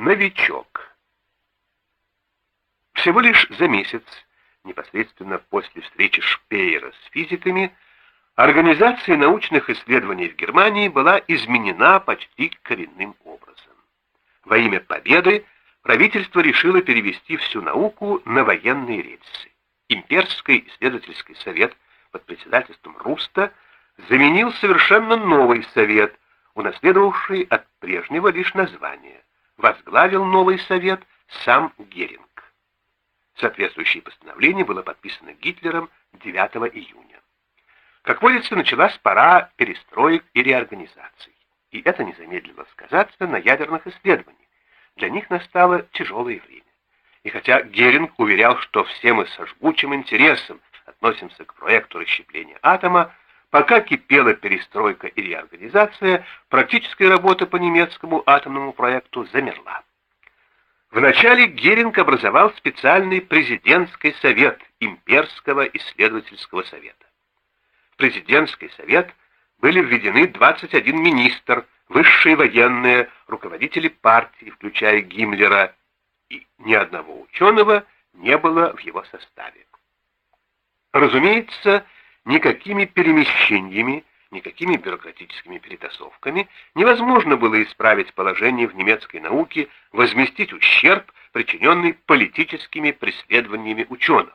Новичок. Всего лишь за месяц, непосредственно после встречи Шпеера с физиками, Организация научных исследований в Германии была изменена почти коренным образом. Во имя победы правительство решило перевести всю науку на военные рельсы. Имперский исследовательский совет под председательством Руста заменил совершенно новый совет, унаследовавший от прежнего лишь название. Возглавил новый совет сам Геринг. Соответствующее постановление было подписано Гитлером 9 июня. Как водится, началась пора перестроек и реорганизаций. И это не замедлило сказаться на ядерных исследованиях. Для них настало тяжелое время. И хотя Геринг уверял, что все мы со жгучим интересом относимся к проекту расщепления атома, пока кипела перестройка и реорганизация, практическая работа по немецкому атомному проекту замерла. Вначале Геринг образовал специальный президентский совет Имперского исследовательского совета. В президентский совет были введены 21 министр, высшие военные, руководители партии, включая Гиммлера, и ни одного ученого не было в его составе. Разумеется, никакими перемещениями, никакими бюрократическими перетасовками невозможно было исправить положение в немецкой науке, возместить ущерб, причиненный политическими преследованиями ученых.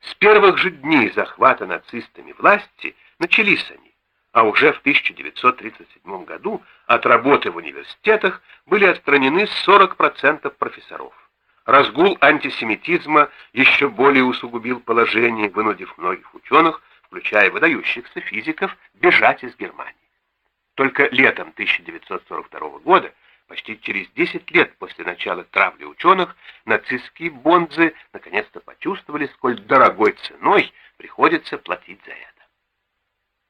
С первых же дней захвата нацистами власти начались они а уже в 1937 году от работы в университетах были отстранены 40% профессоров. Разгул антисемитизма еще более усугубил положение, вынудив многих ученых, включая выдающихся физиков, бежать из Германии. Только летом 1942 года, почти через 10 лет после начала травли ученых, нацистские бонзы наконец-то почувствовали, сколь дорогой ценой приходится платить за это.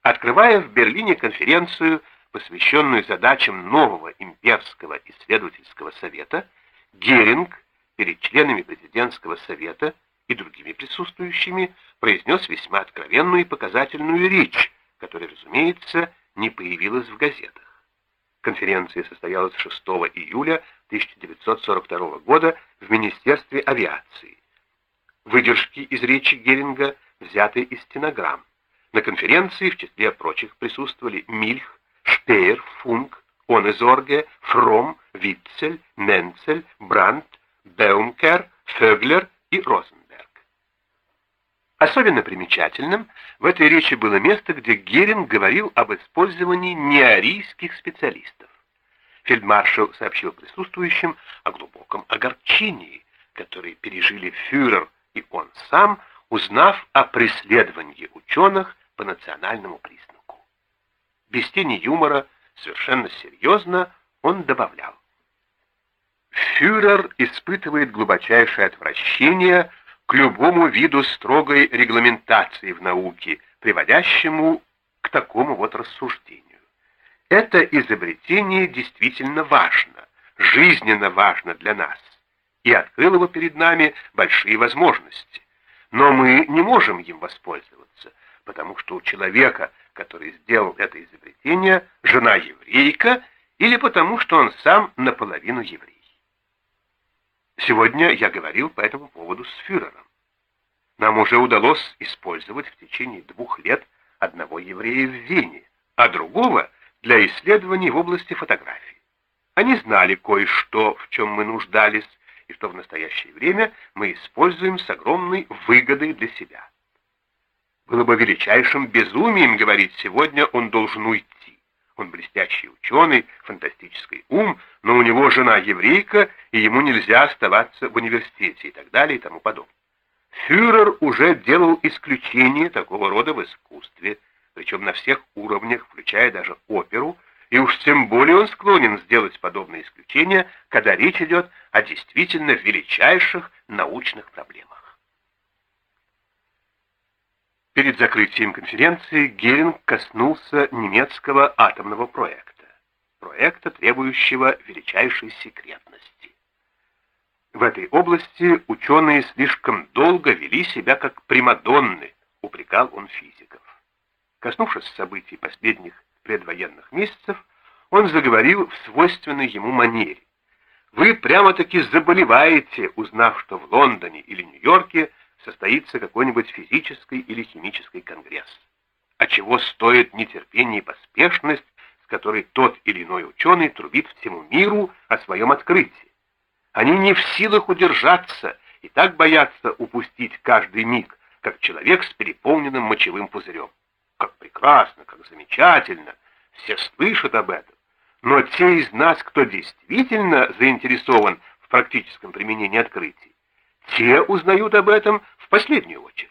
Открывая в Берлине конференцию, посвященную задачам нового имперского исследовательского совета, Геринг перед членами президентского совета и другими присутствующими произнес весьма откровенную и показательную речь, которая, разумеется, не появилась в газетах. Конференция состоялась 6 июля 1942 года в Министерстве авиации. Выдержки из речи Геринга взяты из стенограмм. На конференции в числе прочих присутствовали Мильх, Штейр, Функ, Онезорге, Фром, Витцель, Менцель, Брандт, Беумкер, Фёглер и Розенберг. Особенно примечательным в этой речи было место, где Геринг говорил об использовании неарийских специалистов. Фельдмаршал сообщил присутствующим о глубоком огорчении, которое пережили фюрер и он сам, узнав о преследовании ученых по национальному признаку. Без тени юмора, совершенно серьезно, он добавлял. Фюрер испытывает глубочайшее отвращение к любому виду строгой регламентации в науке, приводящему к такому вот рассуждению. Это изобретение действительно важно, жизненно важно для нас, и открыло бы перед нами большие возможности. Но мы не можем им воспользоваться, потому что у человека, который сделал это изобретение, жена еврейка, или потому что он сам наполовину еврей. Сегодня я говорил по этому поводу с фюрером. Нам уже удалось использовать в течение двух лет одного еврея в Вене, а другого для исследований в области фотографии. Они знали кое-что, в чем мы нуждались, и что в настоящее время мы используем с огромной выгодой для себя. Было бы величайшим безумием говорить, сегодня он должен уйти. Он блестящий ученый, фантастический ум, но у него жена еврейка, и ему нельзя оставаться в университете и так далее и тому подобное. Фюрер уже делал исключение такого рода в искусстве, причем на всех уровнях, включая даже оперу, и уж тем более он склонен сделать подобное исключение, когда речь идет о действительно величайших научных проблемах. Перед закрытием конференции Геринг коснулся немецкого атомного проекта, проекта, требующего величайшей секретности. В этой области ученые слишком долго вели себя как примадонны, упрекал он физиков. Коснувшись событий последних предвоенных месяцев, он заговорил в свойственной ему манере. Вы прямо-таки заболеваете, узнав, что в Лондоне или Нью-Йорке состоится какой-нибудь физический или химический конгресс. А чего стоит нетерпение и поспешность, с которой тот или иной ученый трубит всему миру о своем открытии. Они не в силах удержаться и так боятся упустить каждый миг, как человек с переполненным мочевым пузырем. Как прекрасно, как замечательно, все слышат об этом. Но те из нас, кто действительно заинтересован в практическом применении открытий, те узнают об этом в последнюю очередь.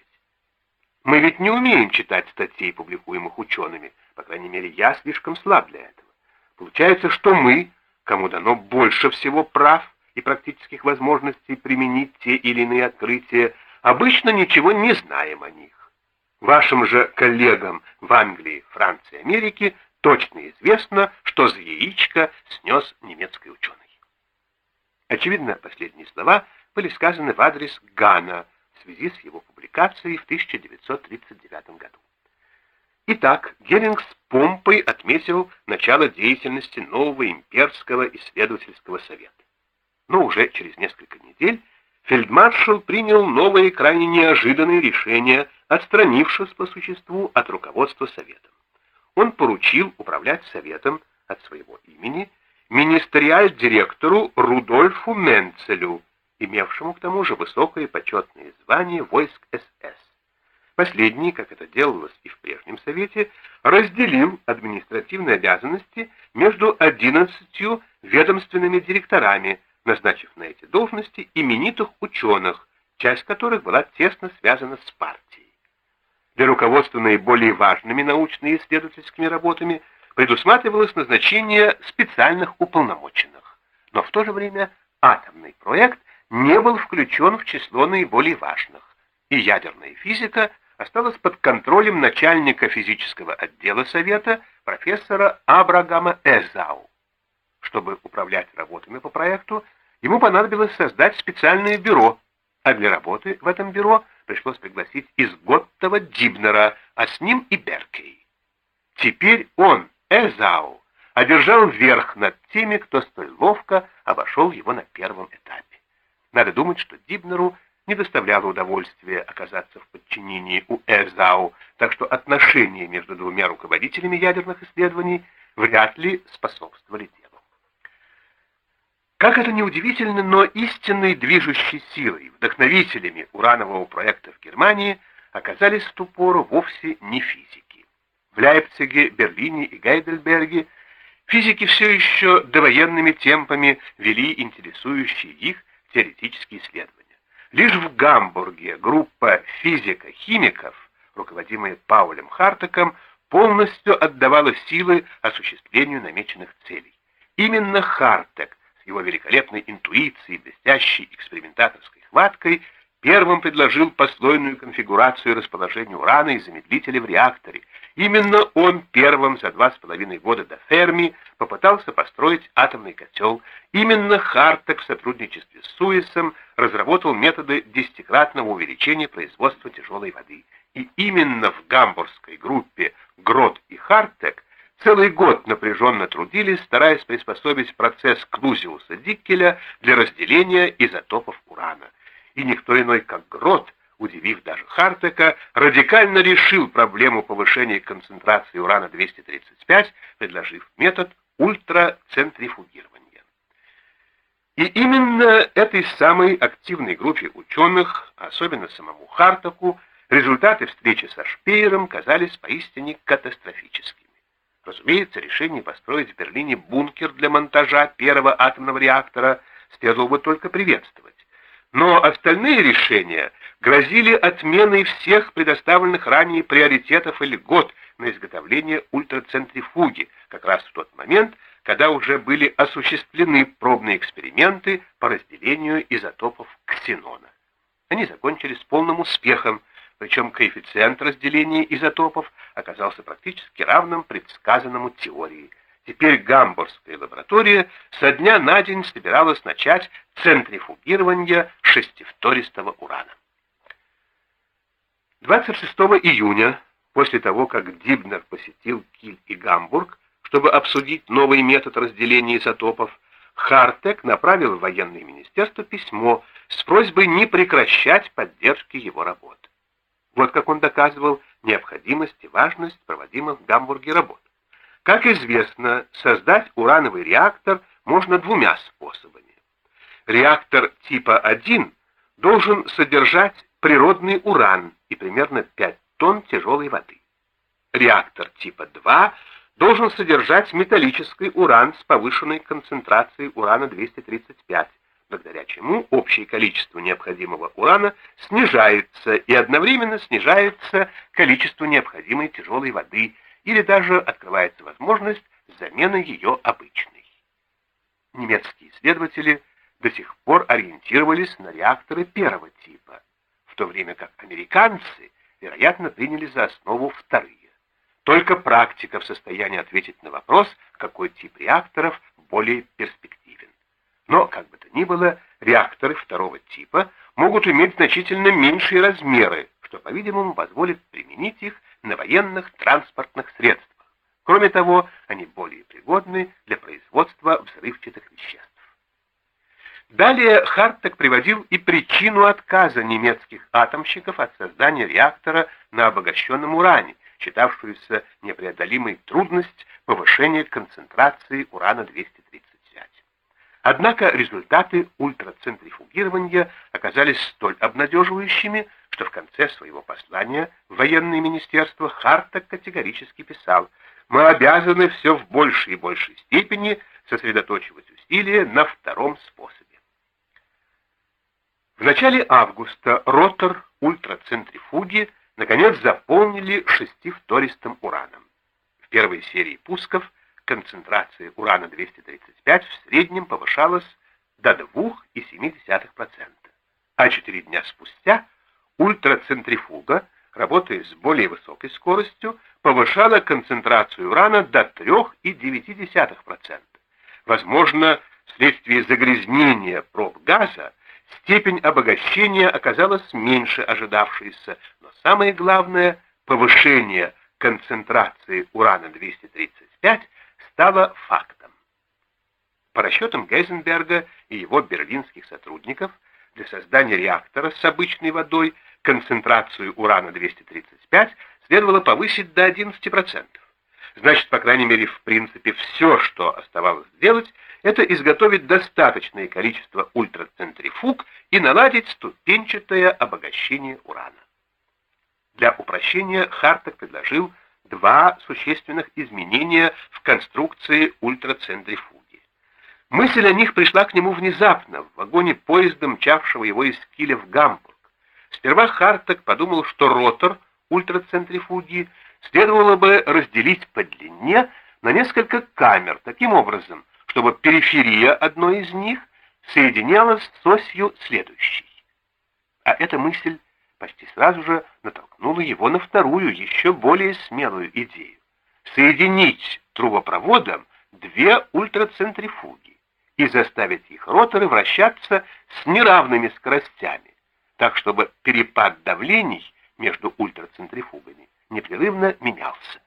Мы ведь не умеем читать статей, публикуемых учеными, по крайней мере, я слишком слаб для этого. Получается, что мы, кому дано больше всего прав и практических возможностей применить те или иные открытия, обычно ничего не знаем о них. Вашим же коллегам в Англии, Франции, Америке точно известно, что за яичко снес немецкий ученый. Очевидно, последние слова были сказаны в адрес Гана в связи с его публикацией в 1939 году. Итак, Геринг с помпой отметил начало деятельности нового имперского исследовательского совета. Но уже через несколько недель фельдмаршал принял новое и крайне неожиданное решение, отстранившись по существу от руководства советом. Он поручил управлять советом от своего имени министериаль-директору Рудольфу Менцелю, имевшему к тому же высокое почетное звание войск СС. Последний, как это делалось и в прежнем совете, разделил административные обязанности между 11 ведомственными директорами, назначив на эти должности именитых ученых, часть которых была тесно связана с партией. Для руководства наиболее важными научно-исследовательскими работами предусматривалось назначение специальных уполномоченных, но в то же время атомный проект не был включен в число наиболее важных, и ядерная физика осталась под контролем начальника физического отдела Совета профессора Абрагама Эзау. Чтобы управлять работами по проекту, ему понадобилось создать специальное бюро, а для работы в этом бюро пришлось пригласить из Готтова Дибнера, а с ним и Беркей. Теперь он, Эзау, одержал верх над теми, кто столь ловко обошел его на первом этапе. Надо думать, что Дибнеру не доставляло удовольствия оказаться в подчинении у Эзау, так что отношения между двумя руководителями ядерных исследований вряд ли способствовали делу. Как это ни удивительно, но истинной движущей силой, вдохновителями уранового проекта в Германии оказались в ту пору вовсе не физики. В Лейпциге, Берлине и Гейдельберге физики все еще довоенными темпами вели интересующие их теоретические исследования. Лишь в Гамбурге группа физика-химиков, руководимая Паулем Хартеком, полностью отдавала силы осуществлению намеченных целей. Именно Хартек с его великолепной интуицией, блестящей экспериментаторской хваткой первым предложил послойную конфигурацию расположения урана и замедлителя в реакторе. Именно он первым за два с половиной года до Ферми попытался построить атомный котел. Именно Хартек в сотрудничестве с Суисом разработал методы десятикратного увеличения производства тяжелой воды. И именно в гамбургской группе Грот и Хартек целый год напряженно трудились, стараясь приспособить процесс Клузиуса Диккеля для разделения изотопов урана и никто иной, как Грот, удивив даже Хартека, радикально решил проблему повышения концентрации урана-235, предложив метод ультрацентрифугирования. И именно этой самой активной группе ученых, особенно самому Хартаку, результаты встречи со Шпеером казались поистине катастрофическими. Разумеется, решение построить в Берлине бункер для монтажа первого атомного реактора следовало бы только приветствовать. Но остальные решения грозили отменой всех предоставленных ранее приоритетов и льгот на изготовление ультрацентрифуги, как раз в тот момент, когда уже были осуществлены пробные эксперименты по разделению изотопов ксенона. Они закончились полным успехом, причем коэффициент разделения изотопов оказался практически равным предсказанному теории – Теперь Гамбургская лаборатория со дня на день собиралась начать центрифугирование шестифтористого урана. 26 июня, после того, как Дибнер посетил Киль и Гамбург, чтобы обсудить новый метод разделения изотопов, Хартек направил в военное министерство письмо с просьбой не прекращать поддержки его работ. Вот как он доказывал необходимость и важность проводимых в Гамбурге работ. Как известно, создать урановый реактор можно двумя способами. Реактор типа 1 должен содержать природный уран и примерно 5 тонн тяжелой воды. Реактор типа 2 должен содержать металлический уран с повышенной концентрацией урана-235, благодаря чему общее количество необходимого урана снижается и одновременно снижается количество необходимой тяжелой воды или даже открывается возможность замены ее обычной. Немецкие исследователи до сих пор ориентировались на реакторы первого типа, в то время как американцы, вероятно, приняли за основу вторые. Только практика в состоянии ответить на вопрос, какой тип реакторов более перспективен. Но, как бы то ни было, реакторы второго типа могут иметь значительно меньшие размеры, что, по-видимому, позволит применить их на военных транспортных средствах. Кроме того, они более пригодны для производства взрывчатых веществ. Далее Хартек приводил и причину отказа немецких атомщиков от создания реактора на обогащенном уране, считавшуюся непреодолимой трудность повышения концентрации урана-235. Однако результаты ультрацентрифугирования оказались столь обнадеживающими, что в конце своего послания в военное министерство Хартек категорически писал «Мы обязаны все в большей и большей степени сосредоточивать усилия на втором способе». В начале августа ротор ультрацентрифуги наконец заполнили шестифтористым ураном. В первой серии пусков концентрация урана-235 в среднем повышалась до 2,7%, а четыре дня спустя ультрацентрифуга, работая с более высокой скоростью, повышала концентрацию урана до 3,9%. Возможно, вследствие загрязнения проб газа степень обогащения оказалась меньше ожидавшейся, но самое главное, повышение концентрации урана-235 стало фактом. По расчетам Гейзенберга и его берлинских сотрудников, для создания реактора с обычной водой концентрацию урана-235 следовало повысить до 11%. Значит, по крайней мере, в принципе, все, что оставалось сделать, это изготовить достаточное количество ультрацентрифуг и наладить ступенчатое обогащение урана. Для упрощения Хартек предложил два существенных изменения в конструкции ультрацентрифуги. Мысль о них пришла к нему внезапно, в вагоне поезда, мчавшего его из Киля в Гамбург. Сперва Хартек подумал, что ротор ультрацентрифуги следовало бы разделить по длине на несколько камер, таким образом, чтобы периферия одной из них соединялась с осью следующей. А эта мысль почти сразу же натолкнула его на вторую, еще более смелую идею. Соединить трубопроводом две ультрацентрифуги и заставить их роторы вращаться с неравными скоростями, так чтобы перепад давлений между ультрацентрифугами непрерывно менялся.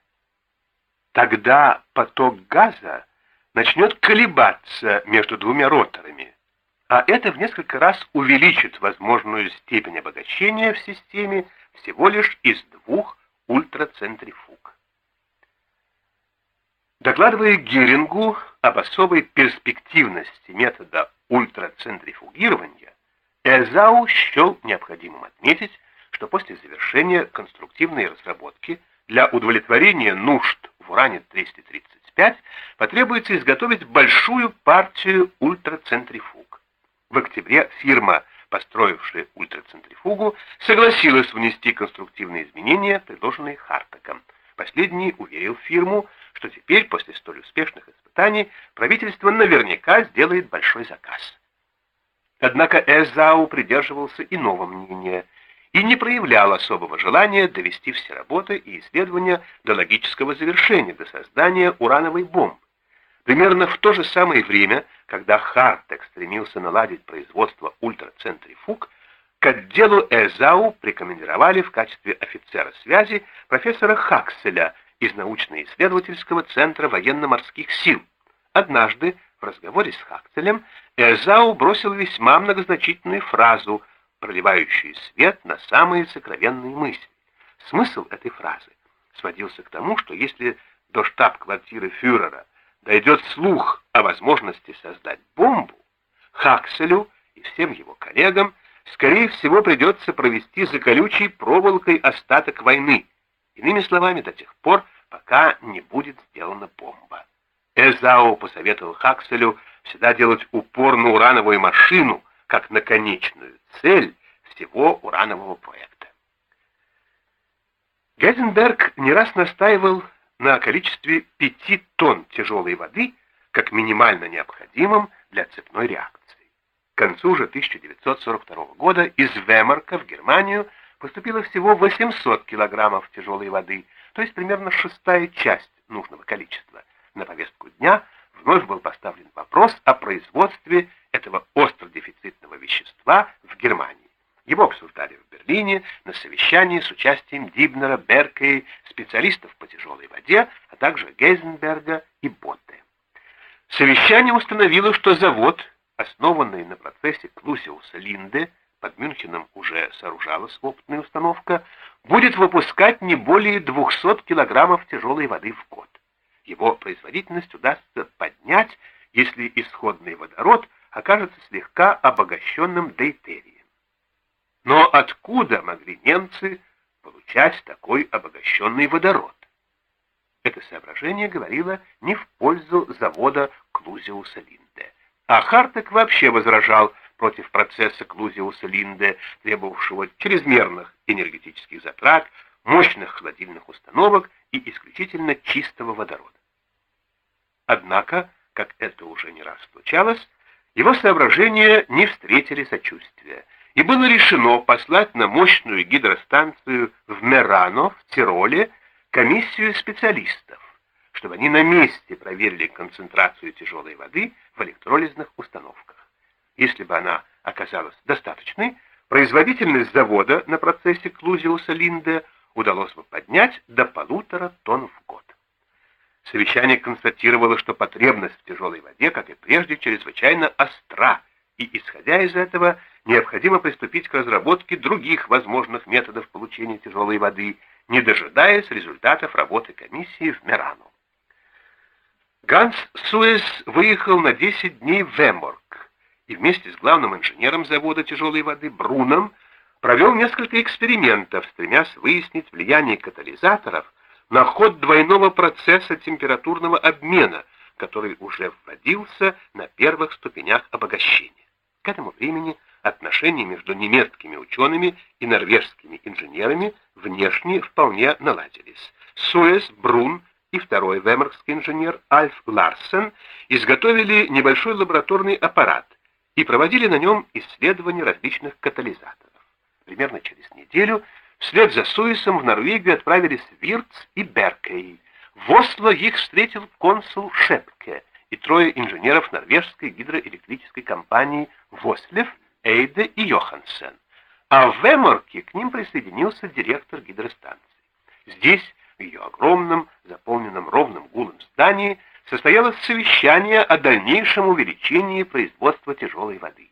Тогда поток газа начнет колебаться между двумя роторами, а это в несколько раз увеличит возможную степень обогащения в системе всего лишь из двух ультрацентрифуг. Докладывая Герингу об особой перспективности метода ультрацентрифугирования, Эзау счел необходимым отметить, что после завершения конструктивной разработки для удовлетворения нужд в уране-235 потребуется изготовить большую партию ультрацентрифуг. В октябре фирма, построившая ультрацентрифугу, согласилась внести конструктивные изменения, предложенные Хартаком. Последний уверил фирму, что теперь, после столь успешных испытаний, правительство наверняка сделает большой заказ. Однако Эзау придерживался иного мнения – и не проявлял особого желания довести все работы и исследования до логического завершения, до создания урановой бомбы. Примерно в то же самое время, когда Хартек стремился наладить производство ультрацентрифуг, к отделу Эзау прикомандировали в качестве офицера связи профессора Хакселя из научно-исследовательского центра военно-морских сил. Однажды В разговоре с Хакцелем Эзау бросил весьма многозначительную фразу, проливающую свет на самые сокровенные мысли. Смысл этой фразы сводился к тому, что если до штаб-квартиры фюрера дойдет слух о возможности создать бомбу, Хакселю и всем его коллегам, скорее всего, придется провести за колючей проволокой остаток войны, иными словами, до тех пор, пока не будет сделана бомба. Эзао посоветовал Хакселю всегда делать упор на урановую машину, как на конечную цель всего уранового проекта. Гейзенберг не раз настаивал на количестве 5 тонн тяжелой воды как минимально необходимом для цепной реакции. К концу же 1942 года из Вемарка в Германию поступило всего 800 килограммов тяжелой воды, то есть примерно шестая часть нужного количества. На повестку дня вновь был поставлен вопрос о производстве этого остро-дефицитного вещества в Германии. Его обсуждали в Берлине на совещании с участием Дибнера, Беркей, специалистов по тяжелой воде, а также Гейзенберга и Ботте. Совещание установило, что завод основанная на процессе Клусиуса-Линде, под Мюнхеном уже сооружалась опытная установка, будет выпускать не более 200 килограммов тяжелой воды в год. Его производительность удастся поднять, если исходный водород окажется слегка обогащенным дейтерием. Но откуда могли немцы получать такой обогащенный водород? Это соображение говорило не в пользу завода Клузиуса-Линде. А Хартек вообще возражал против процесса Клузиуса-Линде, требовавшего чрезмерных энергетических затрат, мощных холодильных установок и исключительно чистого водорода. Однако, как это уже не раз случалось, его соображения не встретили сочувствия, и было решено послать на мощную гидростанцию в Мерано, в Тироле, комиссию специалистов, чтобы они на месте проверили концентрацию тяжелой воды в электролизных установках. Если бы она оказалась достаточной, производительность завода на процессе Клузиуса Линде удалось бы поднять до полутора тонн в год. Совещание констатировало, что потребность в тяжелой воде, как и прежде, чрезвычайно остра, и, исходя из этого, необходимо приступить к разработке других возможных методов получения тяжелой воды, не дожидаясь результатов работы комиссии в Мерану. Ганс Суэс выехал на 10 дней в Вемборг и вместе с главным инженером завода тяжелой воды Бруном провел несколько экспериментов, стремясь выяснить влияние катализаторов на ход двойного процесса температурного обмена, который уже вводился на первых ступенях обогащения. К этому времени отношения между немецкими учеными и норвежскими инженерами внешне вполне наладились. Суэс, Брун и второй вемерский инженер Альф Ларсен изготовили небольшой лабораторный аппарат и проводили на нем исследования различных катализаторов. Примерно через неделю вслед за Суисом в Норвегию отправились Вирц и Беркей. В Осло их встретил консул Шепке и трое инженеров норвежской гидроэлектрической компании Вослев, Эйде и Йохансен. А в Веморке к ним присоединился директор гидростанции. Здесь в ее огромном, заполненном ровным гулом здании состоялось совещание о дальнейшем увеличении производства тяжелой воды.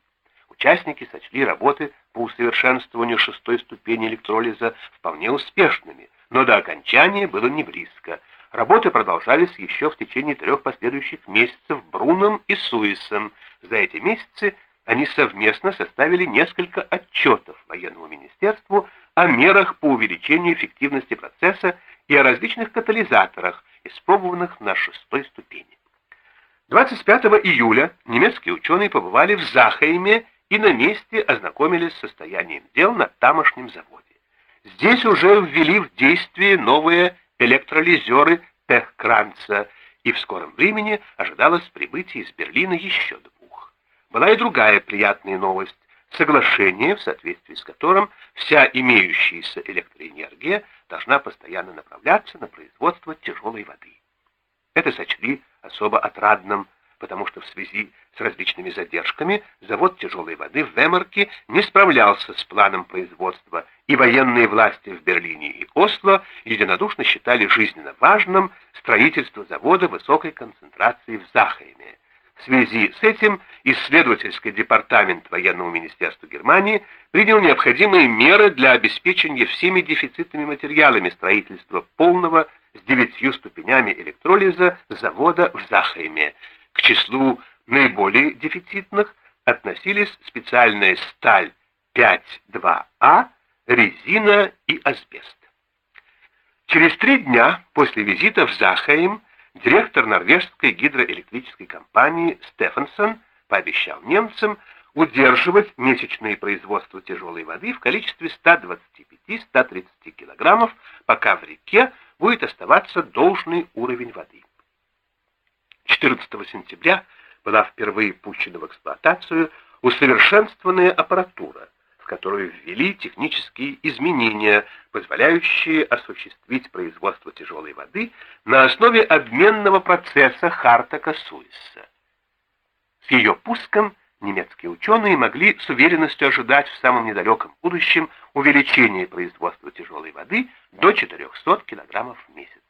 Участники сочли работы по усовершенствованию шестой ступени электролиза вполне успешными, но до окончания было не близко. Работы продолжались еще в течение трех последующих месяцев Бруном и Суисом. За эти месяцы они совместно составили несколько отчетов военному министерству о мерах по увеличению эффективности процесса и о различных катализаторах, испробованных на шестой ступени. 25 июля немецкие ученые побывали в Захайме и на месте ознакомились с состоянием дел на тамошнем заводе. Здесь уже ввели в действие новые электролизеры Техкранца, и в скором времени ожидалось прибытие из Берлина еще двух. Была и другая приятная новость соглашение, в соответствии с которым вся имеющаяся электроэнергия должна постоянно направляться на производство тяжелой воды. Это сочли особо отрадным, потому что в связи с различными задержками завод тяжелой воды в Вемарке не справлялся с планом производства, и военные власти в Берлине и Осло единодушно считали жизненно важным строительство завода высокой концентрации в Захайме. В связи с этим исследовательский департамент военного министерства Германии принял необходимые меры для обеспечения всеми дефицитными материалами строительства полного с девятью ступенями электролиза завода в Захайме. К числу наиболее дефицитных относились специальная сталь 5-2А, резина и асбест. Через три дня после визита в Захайм директор норвежской гидроэлектрической компании Стефансон пообещал немцам удерживать месячное производство тяжелой воды в количестве 125-130 килограммов, пока в реке будет оставаться должный уровень воды. 14 сентября была впервые пущена в эксплуатацию усовершенствованная аппаратура, в которую ввели технические изменения, позволяющие осуществить производство тяжелой воды на основе обменного процесса Хартака-Суисса. С ее пуском немецкие ученые могли с уверенностью ожидать в самом недалеком будущем увеличения производства тяжелой воды до 400 кг в месяц.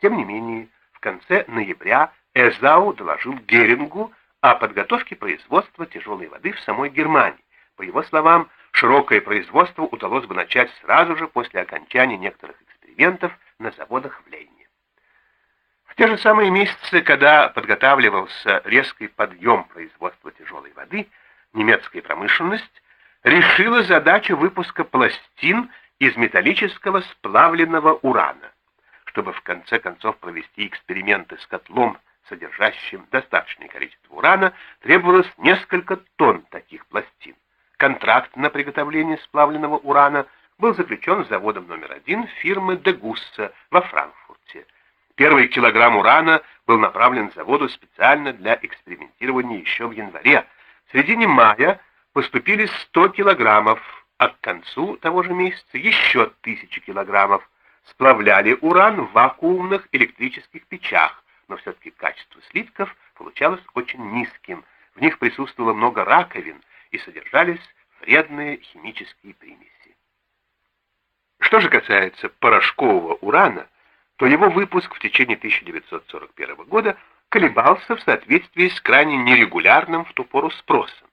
Тем не менее, в конце ноября Эзау доложил Герингу о подготовке производства тяжелой воды в самой Германии. По его словам, широкое производство удалось бы начать сразу же после окончания некоторых экспериментов на заводах в Лейне. В те же самые месяцы, когда подготавливался резкий подъем производства тяжелой воды, немецкая промышленность решила задачу выпуска пластин из металлического сплавленного урана. Чтобы в конце концов провести эксперименты с котлом содержащим достаточное количество урана, требовалось несколько тонн таких пластин. Контракт на приготовление сплавленного урана был заключен заводом номер один фирмы Дегусса во Франкфурте. Первый килограмм урана был направлен заводу специально для экспериментирования еще в январе. В середине мая поступили 100 килограммов, а к концу того же месяца еще 1000 килограммов. Сплавляли уран в вакуумных электрических печах, но все-таки качество слитков получалось очень низким. В них присутствовало много раковин и содержались вредные химические примеси. Что же касается порошкового урана, то его выпуск в течение 1941 года колебался в соответствии с крайне нерегулярным в ту пору спросом.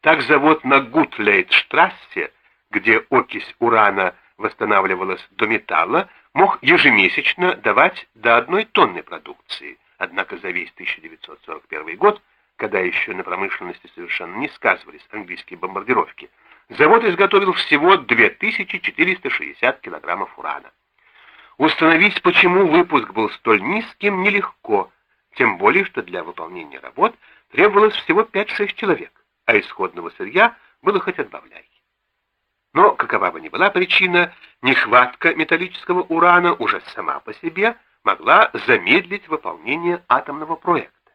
Так завод на Гутлейдштрассе, где окись урана восстанавливалась до металла, мог ежемесячно давать до одной тонны продукции. Однако за весь 1941 год, когда еще на промышленности совершенно не сказывались английские бомбардировки, завод изготовил всего 2460 килограммов урана. Установить, почему выпуск был столь низким, нелегко, тем более, что для выполнения работ требовалось всего 5-6 человек, а исходного сырья было хоть отбавляй. Но, какова бы ни была причина, нехватка металлического урана уже сама по себе могла замедлить выполнение атомного проекта.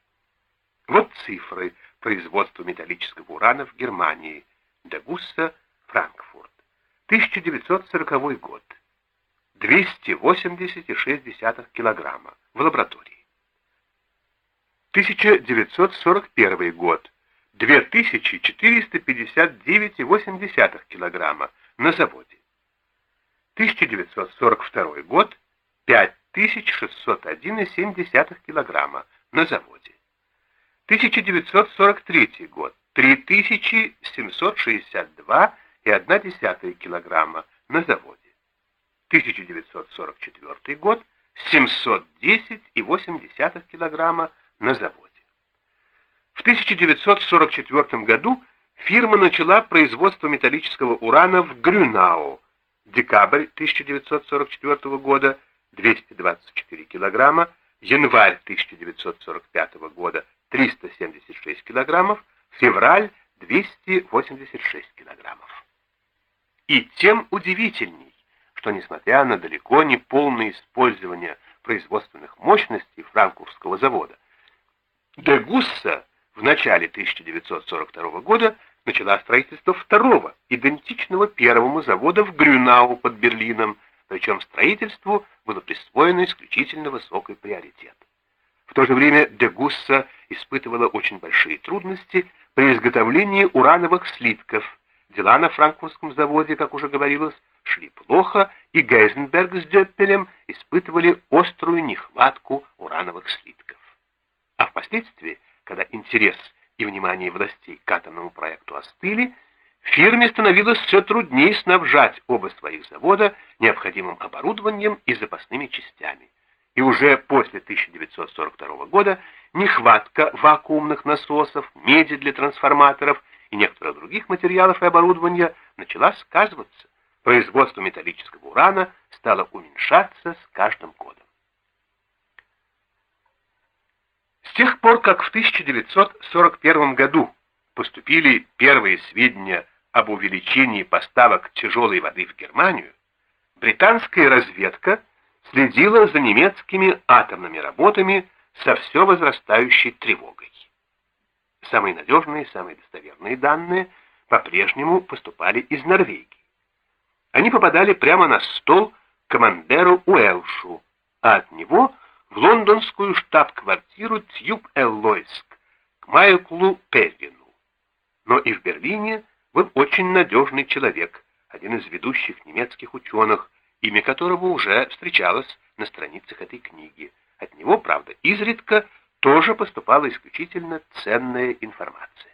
Вот цифры производства металлического урана в Германии. Дегусса, Франкфурт. 1940 год. 280,6 килограмма в лаборатории. 1941 год. 2459,8 килограмма на заводе. 1942 год 5601,7 килограмма на заводе. 1943 год 3762,1 килограмма на заводе. 1944 год 710,8 килограмма на заводе. В 1944 году фирма начала производство металлического урана в Грюнау. Декабрь 1944 года 224 килограмма, январь 1945 года 376 килограммов, февраль 286 килограммов. И тем удивительней, что несмотря на далеко не полное использование производственных мощностей франкфуртского завода, Дегусса в начале 1942 года начала строительство второго, идентичного первому завода в Грюнау под Берлином, причем строительству было присвоено исключительно высокий приоритет. В то же время Дегусса испытывала очень большие трудности при изготовлении урановых слитков. Дела на франкфуртском заводе, как уже говорилось, шли плохо, и Гейзенберг с Дёппелем испытывали острую нехватку урановых слитков. А впоследствии когда интерес и внимание властей к атомному проекту остыли, фирме становилось все труднее снабжать оба своих завода необходимым оборудованием и запасными частями. И уже после 1942 года нехватка вакуумных насосов, меди для трансформаторов и некоторых других материалов и оборудования начала сказываться. Производство металлического урана стало уменьшаться с каждым годом. С тех пор, как в 1941 году поступили первые сведения об увеличении поставок тяжелой воды в Германию, британская разведка следила за немецкими атомными работами со все возрастающей тревогой. Самые надежные, самые достоверные данные по-прежнему поступали из Норвегии. Они попадали прямо на стол командеру Уэлшу, а от него в лондонскую штаб-квартиру Тьюб-Эллойск к Майклу Перрину. Но и в Берлине был очень надежный человек, один из ведущих немецких ученых, имя которого уже встречалось на страницах этой книги. От него, правда, изредка тоже поступала исключительно ценная информация.